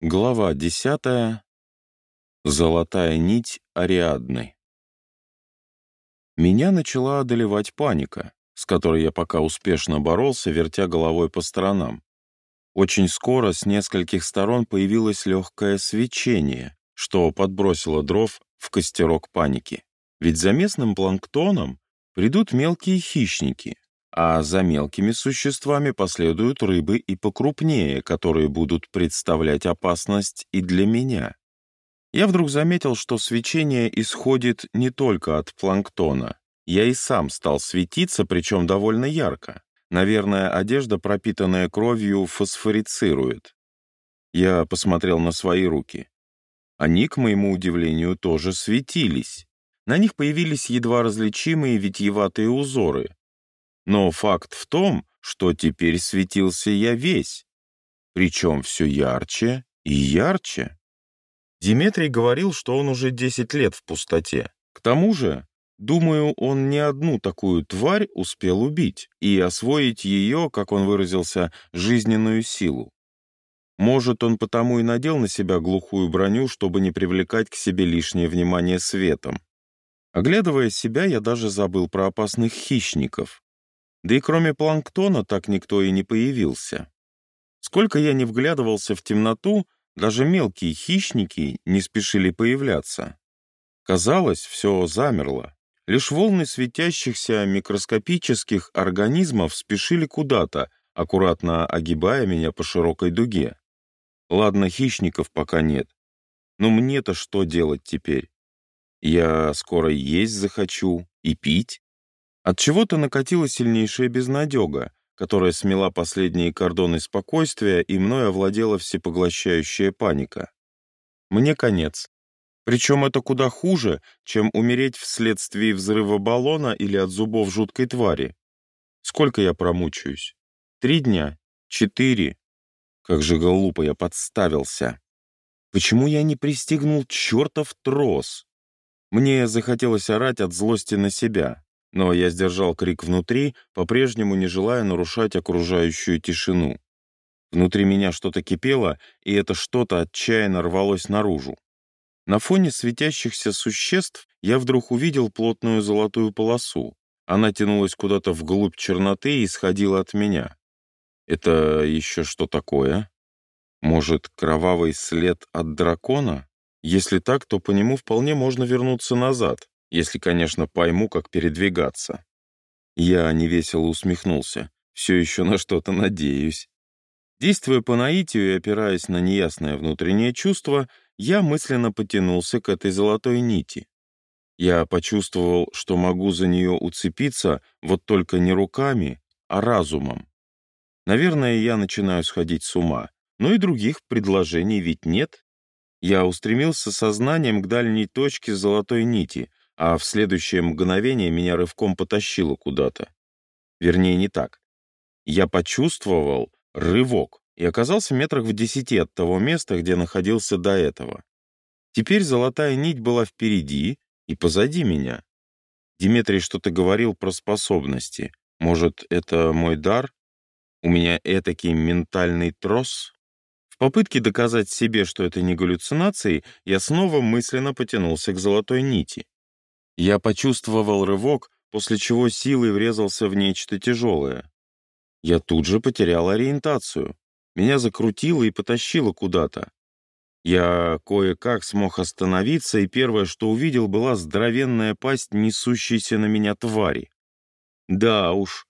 Глава десятая. Золотая нить Ариадны. Меня начала одолевать паника, с которой я пока успешно боролся, вертя головой по сторонам. Очень скоро с нескольких сторон появилось легкое свечение, что подбросило дров в костерок паники. Ведь за местным планктоном придут мелкие хищники, а за мелкими существами последуют рыбы и покрупнее, которые будут представлять опасность и для меня. Я вдруг заметил, что свечение исходит не только от планктона. Я и сам стал светиться, причем довольно ярко. Наверное, одежда, пропитанная кровью, фосфорицирует. Я посмотрел на свои руки. Они, к моему удивлению, тоже светились. На них появились едва различимые витьеватые узоры, но факт в том, что теперь светился я весь, причем все ярче и ярче. Диметрий говорил, что он уже 10 лет в пустоте. К тому же, думаю, он не одну такую тварь успел убить и освоить ее, как он выразился, жизненную силу. Может, он потому и надел на себя глухую броню, чтобы не привлекать к себе лишнее внимание светом. Оглядывая себя, я даже забыл про опасных хищников. Да и кроме планктона так никто и не появился. Сколько я не вглядывался в темноту, даже мелкие хищники не спешили появляться. Казалось, все замерло. Лишь волны светящихся микроскопических организмов спешили куда-то, аккуратно огибая меня по широкой дуге. Ладно, хищников пока нет. Но мне-то что делать теперь? Я скоро есть захочу и пить. От чего-то накатила сильнейшая безнадега, которая смела последние кордоны спокойствия, и мной овладела всепоглощающая паника. Мне конец. Причем это куда хуже, чем умереть вследствие взрыва баллона или от зубов жуткой твари. Сколько я промучаюсь? Три дня? Четыре? Как же глупо я подставился. Почему я не пристегнул чертов трос? Мне захотелось орать от злости на себя. Но я сдержал крик внутри, по-прежнему не желая нарушать окружающую тишину. Внутри меня что-то кипело, и это что-то отчаянно рвалось наружу. На фоне светящихся существ я вдруг увидел плотную золотую полосу. Она тянулась куда-то вглубь черноты и исходила от меня. Это еще что такое? Может, кровавый след от дракона? Если так, то по нему вполне можно вернуться назад если, конечно, пойму, как передвигаться. Я невесело усмехнулся. Все еще на что-то надеюсь. Действуя по наитию и опираясь на неясное внутреннее чувство, я мысленно потянулся к этой золотой нити. Я почувствовал, что могу за нее уцепиться, вот только не руками, а разумом. Наверное, я начинаю сходить с ума, но и других предложений ведь нет. Я устремился сознанием к дальней точке золотой нити, а в следующее мгновение меня рывком потащило куда-то. Вернее, не так. Я почувствовал рывок и оказался метрах в десяти от того места, где находился до этого. Теперь золотая нить была впереди и позади меня. Диметрий что-то говорил про способности. Может, это мой дар? У меня этакий ментальный трос? В попытке доказать себе, что это не галлюцинации, я снова мысленно потянулся к золотой нити. Я почувствовал рывок, после чего силой врезался в нечто тяжелое. Я тут же потерял ориентацию. Меня закрутило и потащило куда-то. Я кое-как смог остановиться, и первое, что увидел, была здоровенная пасть несущейся на меня твари. Да уж,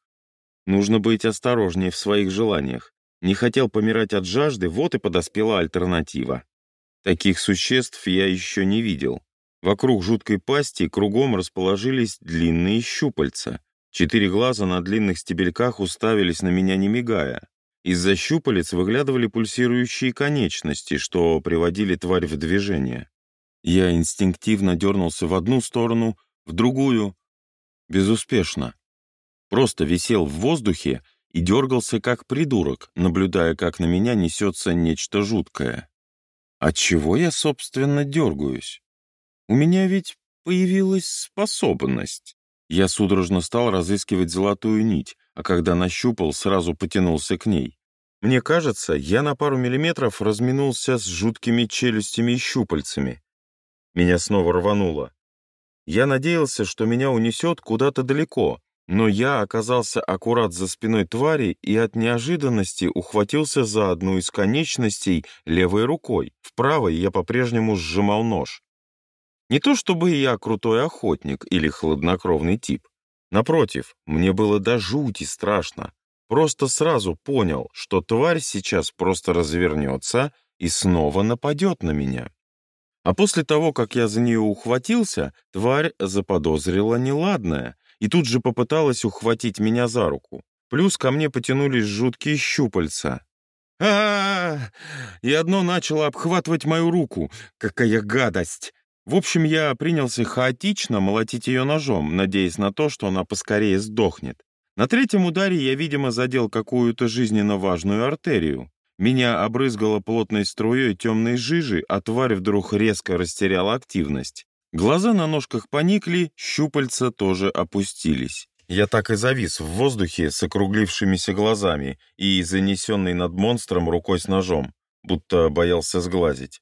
нужно быть осторожнее в своих желаниях. Не хотел помирать от жажды, вот и подоспела альтернатива. Таких существ я еще не видел. Вокруг жуткой пасти кругом расположились длинные щупальца. Четыре глаза на длинных стебельках уставились на меня, не мигая. Из-за щупалец выглядывали пульсирующие конечности, что приводили тварь в движение. Я инстинктивно дернулся в одну сторону, в другую. Безуспешно. Просто висел в воздухе и дергался как придурок, наблюдая, как на меня несется нечто жуткое. От чего я, собственно, дергаюсь? У меня ведь появилась способность. Я судорожно стал разыскивать золотую нить, а когда нащупал, сразу потянулся к ней. Мне кажется, я на пару миллиметров разминулся с жуткими челюстями и щупальцами. Меня снова рвануло. Я надеялся, что меня унесет куда-то далеко, но я оказался аккурат за спиной твари и от неожиданности ухватился за одну из конечностей левой рукой. В правой я по-прежнему сжимал нож. Не то чтобы я крутой охотник или хладнокровный тип. Напротив, мне было до жути страшно. Просто сразу понял, что тварь сейчас просто развернется и снова нападет на меня. А после того, как я за нее ухватился, тварь заподозрила неладное и тут же попыталась ухватить меня за руку. Плюс ко мне потянулись жуткие щупальца. а, -а, -а, И одно начало обхватывать мою руку. Какая гадость! В общем, я принялся хаотично молотить ее ножом, надеясь на то, что она поскорее сдохнет. На третьем ударе я, видимо, задел какую-то жизненно важную артерию. Меня обрызгало плотной струей темной жижи, а тварь вдруг резко растеряла активность. Глаза на ножках поникли, щупальца тоже опустились. Я так и завис в воздухе с округлившимися глазами и занесенный над монстром рукой с ножом, будто боялся сглазить.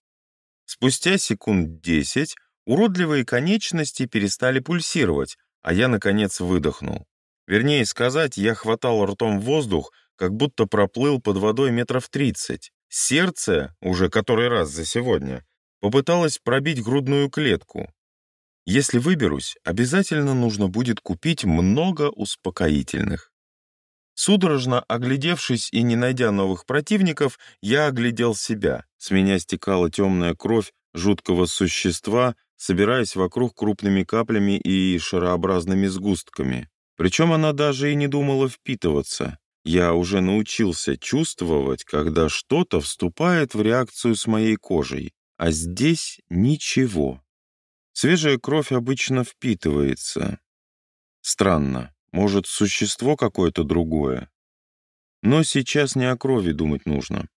Спустя секунд десять уродливые конечности перестали пульсировать, а я, наконец, выдохнул. Вернее сказать, я хватал ртом воздух, как будто проплыл под водой метров тридцать. Сердце, уже который раз за сегодня, попыталось пробить грудную клетку. Если выберусь, обязательно нужно будет купить много успокоительных. Судорожно оглядевшись и не найдя новых противников, я оглядел себя. С меня стекала темная кровь жуткого существа, собираясь вокруг крупными каплями и шарообразными сгустками. Причем она даже и не думала впитываться. Я уже научился чувствовать, когда что-то вступает в реакцию с моей кожей, а здесь ничего. Свежая кровь обычно впитывается. Странно. Может, существо какое-то другое? Но сейчас не о крови думать нужно.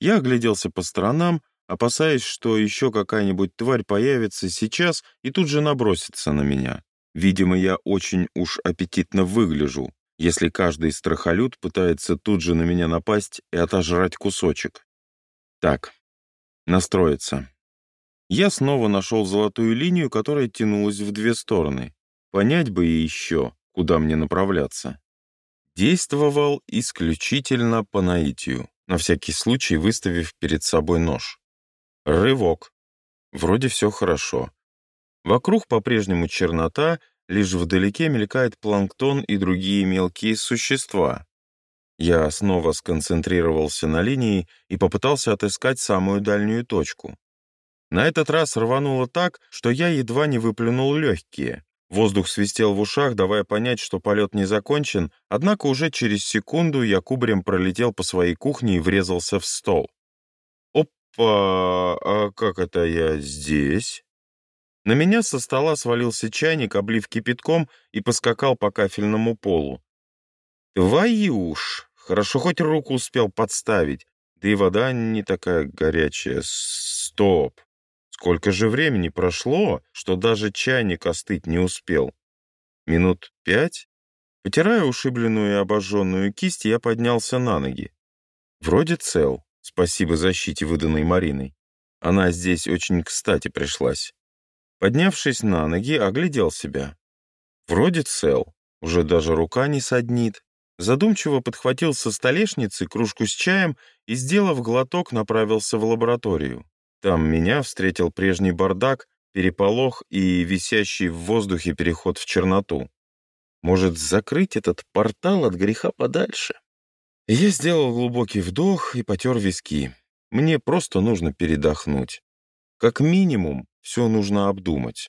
Я огляделся по сторонам, опасаясь, что еще какая-нибудь тварь появится сейчас и тут же набросится на меня. Видимо, я очень уж аппетитно выгляжу, если каждый страхолюд пытается тут же на меня напасть и отожрать кусочек. Так, настроиться. Я снова нашел золотую линию, которая тянулась в две стороны. Понять бы и еще, куда мне направляться. Действовал исключительно по наитию, на всякий случай выставив перед собой нож. Рывок. Вроде все хорошо. Вокруг по-прежнему чернота, лишь вдалеке мелькает планктон и другие мелкие существа. Я снова сконцентрировался на линии и попытался отыскать самую дальнюю точку. На этот раз рвануло так, что я едва не выплюнул легкие. Воздух свистел в ушах, давая понять, что полет не закончен, однако уже через секунду я кубарем пролетел по своей кухне и врезался в стол. «Опа! А как это я здесь?» На меня со стола свалился чайник, облив кипятком, и поскакал по кафельному полу. «Твою ж! Хорошо хоть руку успел подставить, да и вода не такая горячая. Стоп! Сколько же времени прошло, что даже чайник остыть не успел? Минут пять? Потирая ушибленную и обожженную кисть, я поднялся на ноги. Вроде цел, спасибо защите, выданной Мариной. Она здесь очень кстати пришлась. Поднявшись на ноги, оглядел себя. Вроде цел, уже даже рука не саднит. Задумчиво подхватил со столешницы кружку с чаем и, сделав глоток, направился в лабораторию. Там меня встретил прежний бардак, переполох и висящий в воздухе переход в черноту. Может, закрыть этот портал от греха подальше? Я сделал глубокий вдох и потер виски. Мне просто нужно передохнуть. Как минимум, все нужно обдумать.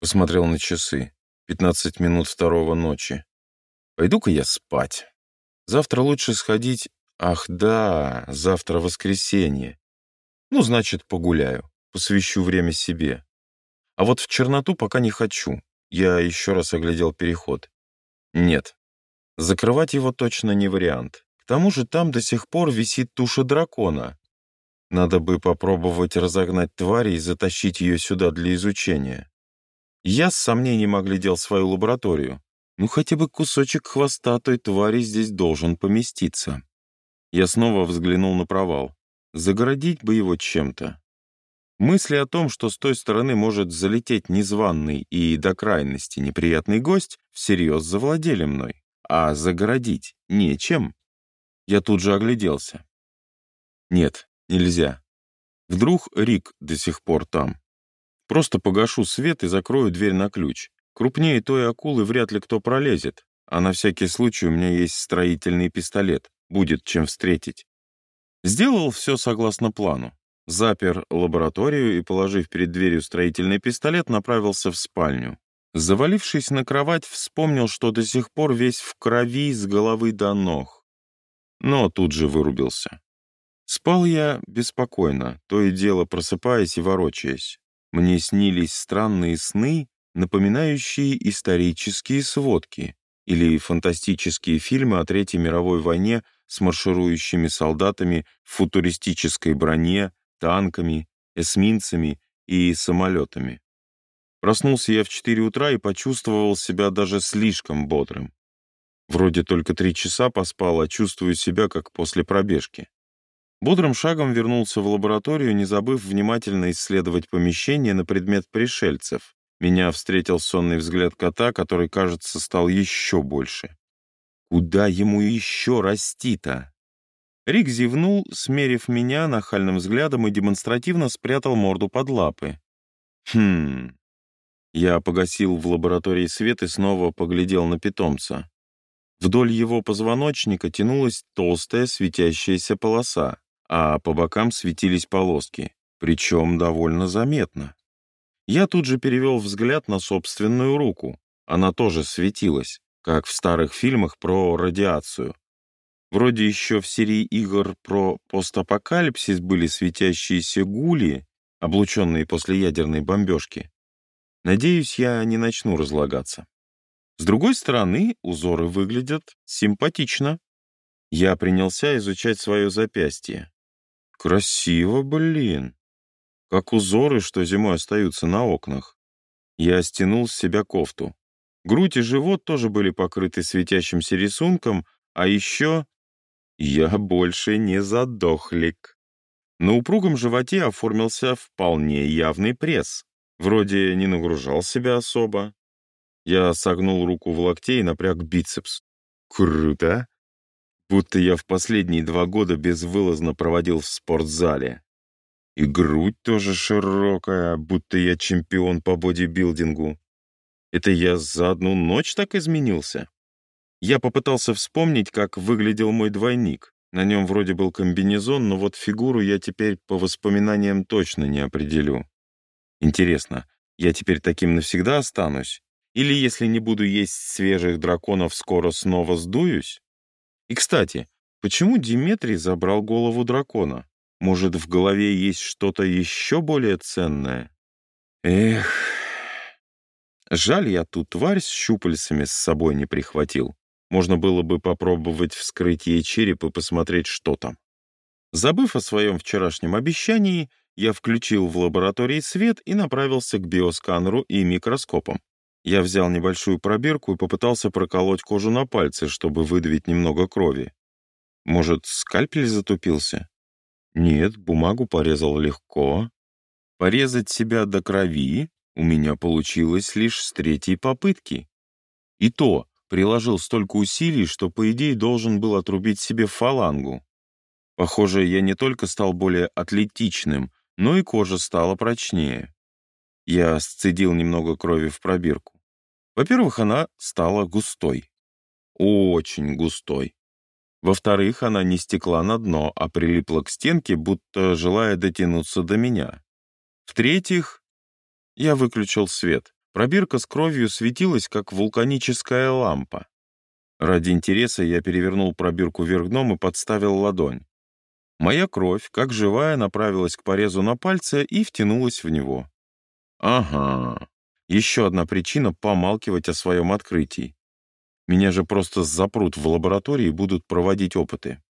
Посмотрел на часы. Пятнадцать минут второго ночи. Пойду-ка я спать. Завтра лучше сходить... Ах да, завтра воскресенье. Ну, значит, погуляю, посвящу время себе. А вот в черноту пока не хочу. Я еще раз оглядел переход. Нет, закрывать его точно не вариант. К тому же там до сих пор висит туша дракона. Надо бы попробовать разогнать тварь и затащить ее сюда для изучения. Я с сомнением оглядел свою лабораторию. Ну, хотя бы кусочек хвоста той твари здесь должен поместиться. Я снова взглянул на провал. Загородить бы его чем-то. Мысли о том, что с той стороны может залететь незваный и до крайности неприятный гость, всерьез завладели мной. А загородить нечем. Я тут же огляделся. Нет, нельзя. Вдруг Рик до сих пор там. Просто погашу свет и закрою дверь на ключ. Крупнее той акулы вряд ли кто пролезет, а на всякий случай у меня есть строительный пистолет. Будет чем встретить. Сделал все согласно плану запер лабораторию и, положив перед дверью строительный пистолет, направился в спальню. Завалившись на кровать, вспомнил, что до сих пор весь в крови с головы до ног. Но тут же вырубился. Спал я беспокойно, то и дело просыпаясь и ворочаясь. Мне снились странные сны, напоминающие исторические сводки или фантастические фильмы о Третьей мировой войне с марширующими солдатами в футуристической броне, танками, эсминцами и самолетами. Проснулся я в 4 утра и почувствовал себя даже слишком бодрым. Вроде только три часа поспал, а чувствую себя как после пробежки. Бодрым шагом вернулся в лабораторию, не забыв внимательно исследовать помещение на предмет пришельцев. Меня встретил сонный взгляд кота, который, кажется, стал еще больше. Куда ему еще расти-то? Рик зевнул, смерив меня нахальным взглядом и демонстративно спрятал морду под лапы. Хм. Я погасил в лаборатории свет и снова поглядел на питомца. Вдоль его позвоночника тянулась толстая светящаяся полоса, а по бокам светились полоски, причем довольно заметно. Я тут же перевел взгляд на собственную руку. Она тоже светилась, как в старых фильмах про радиацию. Вроде еще в серии игр про постапокалипсис были светящиеся гули, облученные после ядерной бомбежки. Надеюсь, я не начну разлагаться. С другой стороны, узоры выглядят симпатично. Я принялся изучать свое запястье. Красиво, блин. Как узоры, что зимой остаются на окнах. Я стянул с себя кофту. Грудь и живот тоже были покрыты светящимся рисунком, а еще я больше не задохлик. На упругом животе оформился вполне явный пресс. Вроде не нагружал себя особо. Я согнул руку в локте и напряг бицепс. Круто! Будто я в последние два года безвылазно проводил в спортзале. И грудь тоже широкая, будто я чемпион по бодибилдингу. Это я за одну ночь так изменился? Я попытался вспомнить, как выглядел мой двойник. На нем вроде был комбинезон, но вот фигуру я теперь по воспоминаниям точно не определю. Интересно, я теперь таким навсегда останусь? Или если не буду есть свежих драконов, скоро снова сдуюсь? И, кстати, почему Диметрий забрал голову дракона? Может, в голове есть что-то еще более ценное? Эх, жаль, я ту тварь с щупальцами с собой не прихватил. Можно было бы попробовать вскрыть ей череп и посмотреть, что там. Забыв о своем вчерашнем обещании, я включил в лаборатории свет и направился к биосканеру и микроскопам. Я взял небольшую пробирку и попытался проколоть кожу на пальце, чтобы выдавить немного крови. Может, скальпель затупился? Нет, бумагу порезал легко. Порезать себя до крови у меня получилось лишь с третьей попытки. И то приложил столько усилий, что, по идее, должен был отрубить себе фалангу. Похоже, я не только стал более атлетичным, но и кожа стала прочнее. Я сцедил немного крови в пробирку. Во-первых, она стала густой. Очень густой. Во-вторых, она не стекла на дно, а прилипла к стенке, будто желая дотянуться до меня. В-третьих, я выключил свет. Пробирка с кровью светилась, как вулканическая лампа. Ради интереса я перевернул пробирку вверх дном и подставил ладонь. Моя кровь, как живая, направилась к порезу на пальце и втянулась в него. Ага, еще одна причина помалкивать о своем открытии. Меня же просто запрут в лаборатории и будут проводить опыты.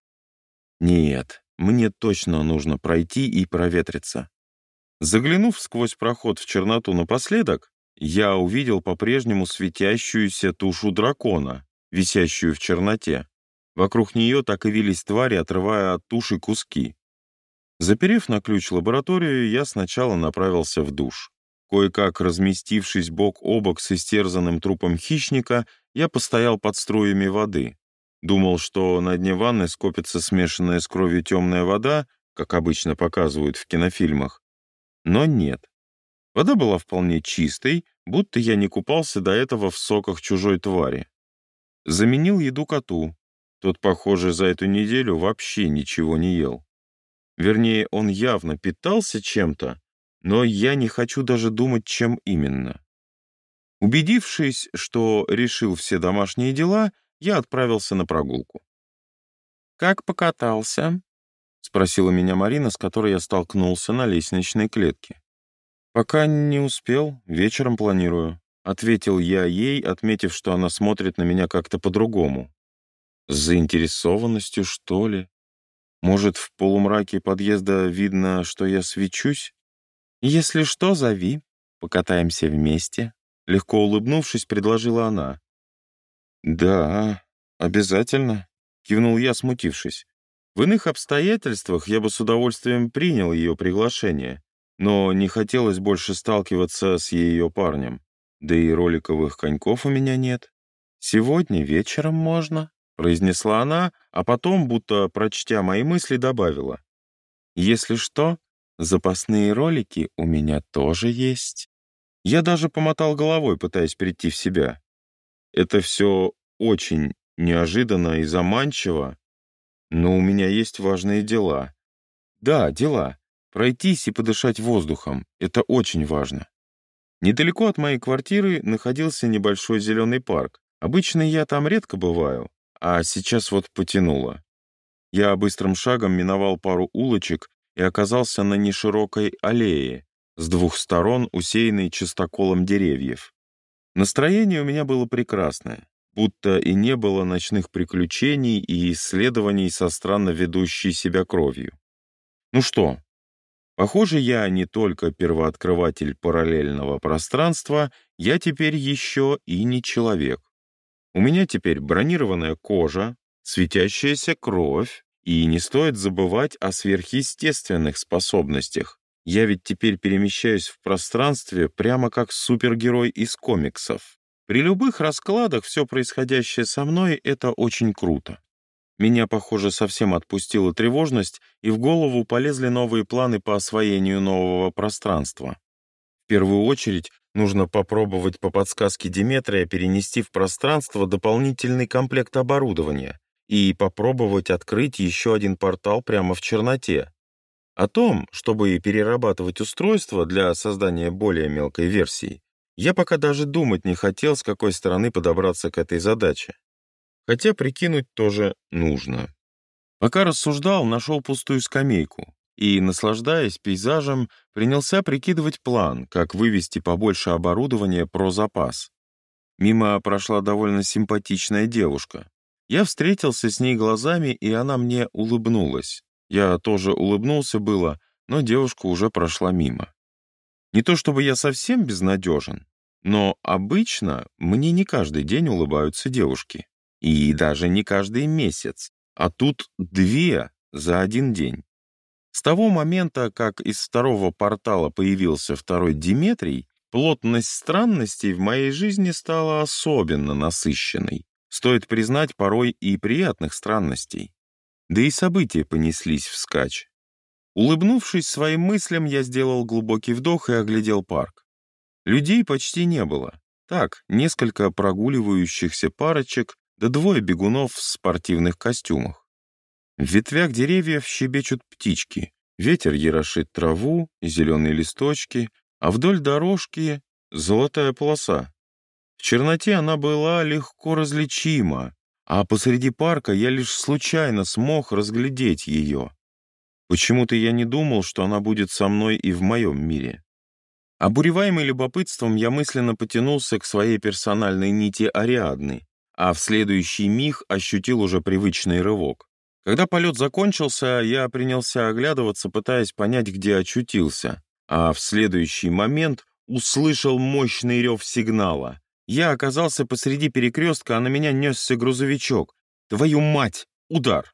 Нет, мне точно нужно пройти и проветриться. Заглянув сквозь проход в черноту напоследок, я увидел по-прежнему светящуюся тушу дракона, висящую в черноте. Вокруг нее так и вились твари, отрывая от туши куски. Заперев на ключ лабораторию, я сначала направился в душ. Кое-как разместившись бок о бок с истерзанным трупом хищника, я постоял под струями воды. Думал, что на дне ванны скопится смешанная с кровью темная вода, как обычно показывают в кинофильмах. Но нет. Вода была вполне чистой, будто я не купался до этого в соках чужой твари. Заменил еду коту. Тот, похоже, за эту неделю вообще ничего не ел. Вернее, он явно питался чем-то, но я не хочу даже думать, чем именно. Убедившись, что решил все домашние дела, я отправился на прогулку. «Как покатался?» — спросила меня Марина, с которой я столкнулся на лестничной клетке. «Пока не успел, вечером планирую», — ответил я ей, отметив, что она смотрит на меня как-то по-другому. С заинтересованностью, что ли? Может, в полумраке подъезда видно, что я свечусь? «Если что, зови, покатаемся вместе», — легко улыбнувшись, предложила она. «Да, обязательно», — кивнул я, смутившись. В иных обстоятельствах я бы с удовольствием принял ее приглашение, но не хотелось больше сталкиваться с ее парнем. Да и роликовых коньков у меня нет. «Сегодня вечером можно», — произнесла она, а потом, будто прочтя мои мысли, добавила. «Если что, запасные ролики у меня тоже есть». Я даже помотал головой, пытаясь прийти в себя. Это все очень неожиданно и заманчиво, но у меня есть важные дела. Да, дела. Пройтись и подышать воздухом — это очень важно. Недалеко от моей квартиры находился небольшой зеленый парк. Обычно я там редко бываю, а сейчас вот потянуло. Я быстрым шагом миновал пару улочек и оказался на неширокой аллее, с двух сторон усеянной чистоколом деревьев. Настроение у меня было прекрасное, будто и не было ночных приключений и исследований со странно ведущей себя кровью. Ну что, похоже, я не только первооткрыватель параллельного пространства, я теперь еще и не человек. У меня теперь бронированная кожа, светящаяся кровь, и не стоит забывать о сверхъестественных способностях, я ведь теперь перемещаюсь в пространстве прямо как супергерой из комиксов. При любых раскладах все происходящее со мной — это очень круто. Меня, похоже, совсем отпустила тревожность, и в голову полезли новые планы по освоению нового пространства. В первую очередь нужно попробовать по подсказке Диметрия перенести в пространство дополнительный комплект оборудования и попробовать открыть еще один портал прямо в черноте. О том, чтобы перерабатывать устройство для создания более мелкой версии, я пока даже думать не хотел, с какой стороны подобраться к этой задаче. Хотя прикинуть тоже нужно. Пока рассуждал, нашел пустую скамейку и, наслаждаясь пейзажем, принялся прикидывать план, как вывести побольше оборудования про запас. Мимо прошла довольно симпатичная девушка. Я встретился с ней глазами, и она мне улыбнулась. Я тоже улыбнулся было, но девушка уже прошла мимо. Не то чтобы я совсем безнадежен, но обычно мне не каждый день улыбаются девушки. И даже не каждый месяц, а тут две за один день. С того момента, как из второго портала появился второй Диметрий, плотность странностей в моей жизни стала особенно насыщенной. Стоит признать, порой и приятных странностей. Да и события понеслись вскачь. Улыбнувшись своим мыслям, я сделал глубокий вдох и оглядел парк. Людей почти не было. Так, несколько прогуливающихся парочек, да двое бегунов в спортивных костюмах. В ветвях деревьев щебечут птички, ветер ерошит траву и зеленые листочки, а вдоль дорожки — золотая полоса. В черноте она была легко различима, а посреди парка я лишь случайно смог разглядеть ее. Почему-то я не думал, что она будет со мной и в моем мире. Обуреваемый любопытством, я мысленно потянулся к своей персональной нити Ариадны, а в следующий миг ощутил уже привычный рывок. Когда полет закончился, я принялся оглядываться, пытаясь понять, где очутился, а в следующий момент услышал мощный рев сигнала. Я оказался посреди перекрестка, а на меня несся грузовичок. Твою мать! Удар!